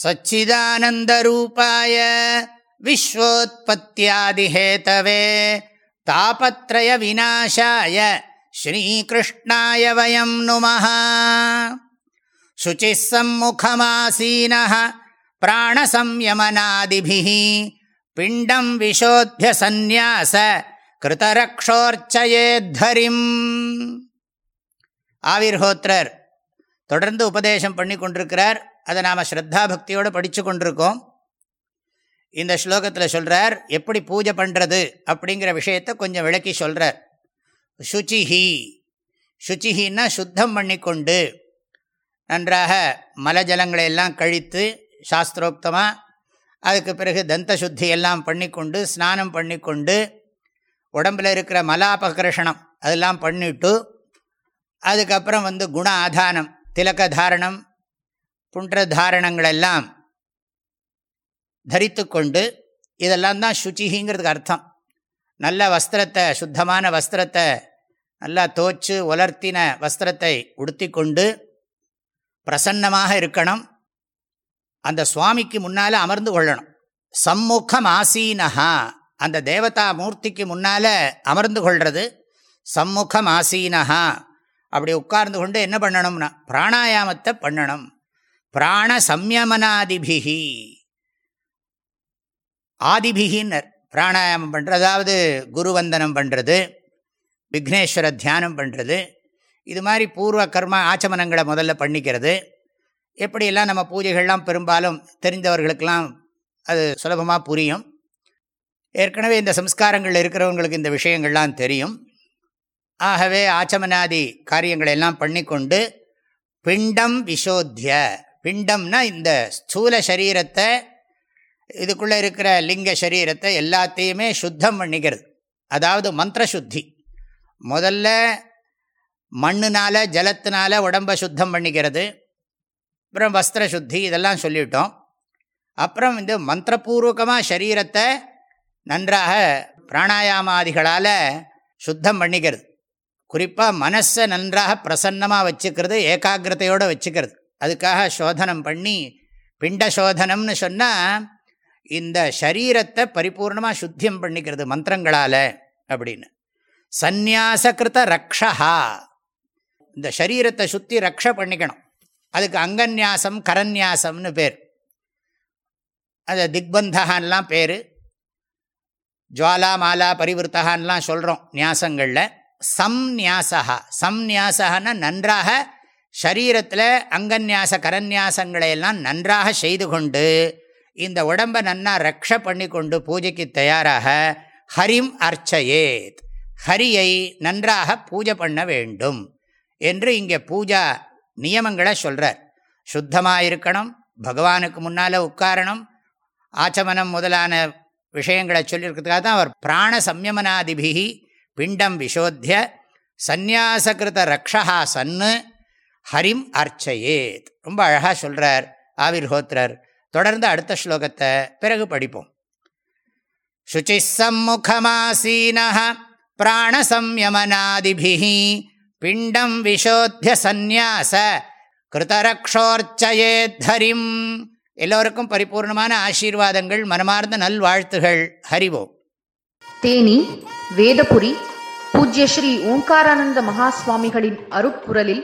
सच्चिदानन्दरूपाय विश्वोत्पत्त्यादिहेतवे तापत्रयविनाशाय श्रीकृष्णाय वयं नुमः शुचिः सम्मुखमासीनः प्राणसंयमनादिभिः पिण्डं विशोध्य सन्न्यास கிருதரக்ஷோர்ச்சயேத்தரிம் ஆவிர்ஹோத்ரர் தொடர்ந்து உபதேசம் பண்ணி கொண்டிருக்கிறார் அதை நாம் ஸ்ரத்தா பக்தியோடு படித்து கொண்டிருக்கோம். இந்த ஸ்லோகத்தில் சொல்கிறார் எப்படி பூஜை பண்ணுறது அப்படிங்கிற விஷயத்தை கொஞ்சம் விளக்கி சொல்கிறார் சுச்சிஹி. சுச்சிஹின்னா சுத்தம் பண்ணிக்கொண்டு நன்றாக மலஜலங்களை எல்லாம் கழித்து சாஸ்திரோக்தமாக அதுக்கு பிறகு தந்த சுத்தி எல்லாம் பண்ணிக்கொண்டு ஸ்நானம் பண்ணிக்கொண்டு உடம்பில் இருக்கிற மலாபகர்ஷணம் அதெல்லாம் பண்ணிவிட்டு அதுக்கப்புறம் வந்து குண ஆதானம் திலக்க தாரணம் புன்றதாரணங்களெல்லாம் தரித்து கொண்டு இதெல்லாம் தான் சுச்சிகிங்கிறதுக்கு அர்த்தம். நல்ல வஸ்திரத்தை சுத்தமான வஸ்திரத்தை நல்லா தோச்சு உலர்த்தின வஸ்திரத்தை உடுத்தி கொண்டு பிரசன்னமாக இருக்கணும். அந்த சுவாமிக்கு முன்னால் அமர்ந்து கொள்ளணும். சம்முகம் ஆசீனஹா அந்த தேவதா மூர்த்திக்கு முன்னால் அமர்ந்து கொள்வது சம்முகம் ஆசீனஹா அப்படி உட்கார்ந்து கொண்டு என்ன பண்ணணும்னா பிராணாயாமத்தை பண்ணணும். பிராண சம்யமனாதிபிகி ஆதிபிகின்னர் பிராணாயாமம் பண்ணுறது அதாவது குருவந்தனம் பண்ணுறது விக்னேஸ்வர தியானம் பண்ணுறது இது மாதிரி பூர்வ கர்ம ஆச்சமனங்களை முதல்ல பண்ணிக்கிறது. எப்படியெல்லாம் நம்ம பூஜைகள்லாம் பெரும்பாலும் தெரிந்தவர்களுக்கெல்லாம் அது சுலபமாக புரியும். ஏற்கனவே இந்த சம்ஸ்காரங்கள் இருக்கிறவங்களுக்கு இந்த விஷயங்கள்லாம் தெரியும். ஆகவே ஆச்சமனாதி காரியங்களை எல்லாம் பண்ணிக்கொண்டு பிண்டம் விசோத்திய பிண்டம்னா இந்த ஸ்தூல சரீரத்தை இதுக்குள்ளே இருக்கிற லிங்க சரீரத்தை எல்லாத்தையுமே சுத்தம் பண்ணிக்கிறது. அதாவது மந்திர சுத்தி. முதல்ல மண்ணுனால் ஜலத்தினால உடம்பை சுத்தம் பண்ணிக்கிறது. அப்புறம் வஸ்திர சுத்தி இதெல்லாம் சொல்லிவிட்டோம். அப்புறம் இந்த மந்திரபூர்வகமாக சரீரத்தை நன்றாக பிராணாயாமாதிகளால் சுத்தம் பண்ணிக்கிறது. குறிப்பாக மனசை நன்றாக பிரசன்னமாக வச்சுக்கிறது ஏகாகிரதையோடு வச்சுக்கிறது. அதுக்காக சோதனம் பண்ணி பிண்ட சோதனம்னு சொன்னால் இந்த சரீரத்தை பரிபூர்ணமாக சுத்தியம் பண்ணிக்கிறது மந்திரங்களால் அப்படின்னு. சந்நியாசகிருத ரக்ஷா இந்த சரீரத்தை சுற்றி ரக்ஷ பண்ணிக்கணும். அதுக்கு அங்கன்யாசம் கரன்யாசம்னு பேர். அது திக்பந்தகான்லாம் பேர். ஜுவாலா மாலா பரிவர்த்தகான்லாம் சொல்கிறோம் நியாசங்களில் சம்நியாசா சம்நியாசகன்னா நன்றாக சரீரத்தில் அங்கன்யாச கரன்யாசங்களை எல்லாம் நன்றாக செய்து கொண்டு இந்த உடம்பை நன்னா ரக்ஷ பண்ணி கொண்டு பூஜைக்கு தயாராக ஹரிம் அர்ச்சயேத் ஹரியை நன்றாக பூஜை பண்ண வேண்டும் என்று இங்கே பூஜா நியமங்களை சொல்கிறார் சுத்தமாக இருக்கணும் பகவானுக்கு முன்னால் உட்காரணும் ஆச்சமனம் முதலான விஷயங்களை சொல்லியிருக்கிறதுக்காக தான் அவர் பிராண சம்யமனாதிபிகி பிண்டம் விசோத்திய சந்நியாசகிருத ரக்ஷா சன்னு ஹரிம் அர்ச்சயேத். ரொம்ப அழகாக சொல்கிறார் ஆவிர்ஹோத்ரர் தொடர்ந்து அடுத்த ஸ்லோகத்தை பிறகு படிப்போம். சுச்சி சம்முகமாசீன பிராணசம்யமனாதிபி பிண்டம் விஷோத்திய சந்நியாச கிருதரக்ஷோர்ச்சயேத்தரிம் எல்லோருக்கும் பரிபூர்ணமான ஆசீர்வாதங்கள் மனமார்ந்த நல்வாழ்த்துகள். ஹரிவோம் தேனி வேதபுரி பூஜ்ய ஸ்ரீ ஓங்காரானந்த மகாஸ்வாமிகளின் அருப்புரலில்